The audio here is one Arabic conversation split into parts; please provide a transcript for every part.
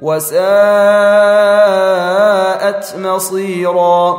وساءت مصيرا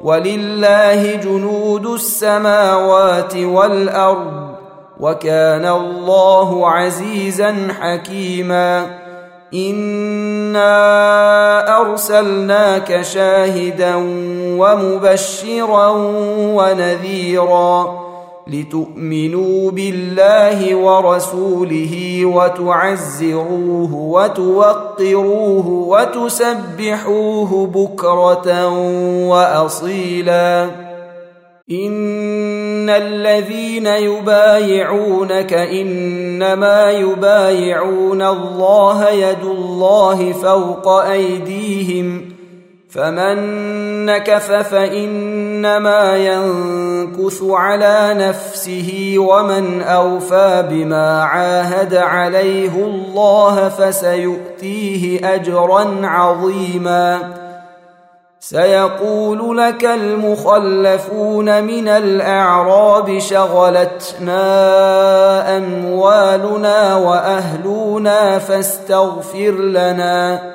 ولله جنود السماوات والأرض وكان الله عزيزا حكيما إنا أرسلناك شاهدا ومبشرا ونذيرا لتؤمنوا بالله ورسوله وتعزروه وتوقروه وتسبحوه بكرة وأصيلا. إن الذين يبايعونك إنما يبايعون الله يد الله فوق أيديهم فمن نكث فانما ينكث على نفسه ومن اوفى بما عاهد عليه الله فسيؤتيه اجرا عظيما سيقول لك المخلفون من الاعراب شغلتنا اموالنا واهلنا فاستغفر لنا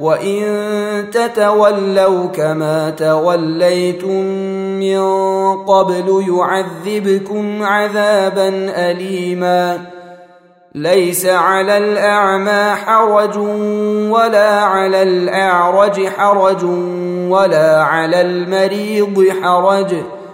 وان تتولوا كما توليتم من قبل يعذبكم عذابا اليما ليس على الاعمى حرج ولا على الاعرج حرج ولا على المريض حرج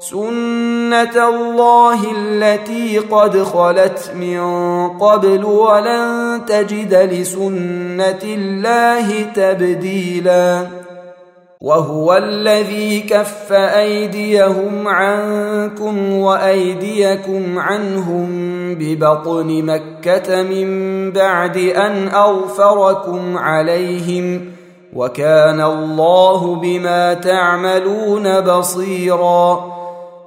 سنه الله التي قد خلت من قبل ولن تجد لسنه الله تبديلا وهو الذي كف ايديهم عنكم وايديكم عنهم ببطن مكه من بعد ان اغفركم عليهم وكان الله بما تعملون بصيرا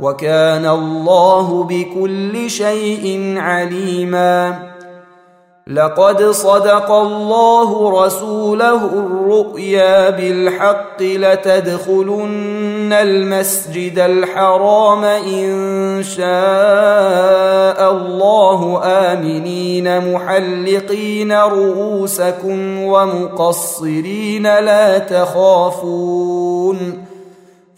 وكان الله بكل شيء عليما. لقد صدق الله رسوله الرؤيا بالحق لتدخلن المسجد الحرام إن شاء الله آمنين محلقين رؤوسكم ومقصرين لا تخافون.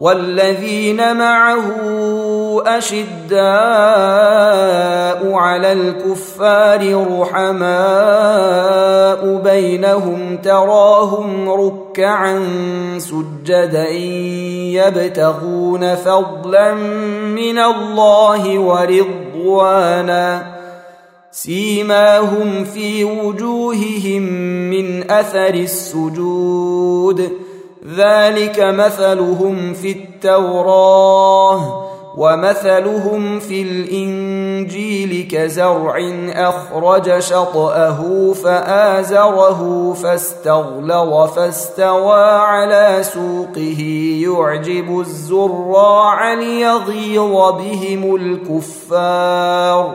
والذين معه أشداء على الكفار رحماء بينهم تراهم ركعا سجدا يبتغون فضلا من الله ورضوانا سيماهم في وجوههم من أثر السجود ذلك مثلهم في التوراه ومثلهم في الإنجيل كزرع أخرج شطأه فآزره فاستغلظ فاستوى على سوقه يعجب الزراع ليغيظ بهم الكفار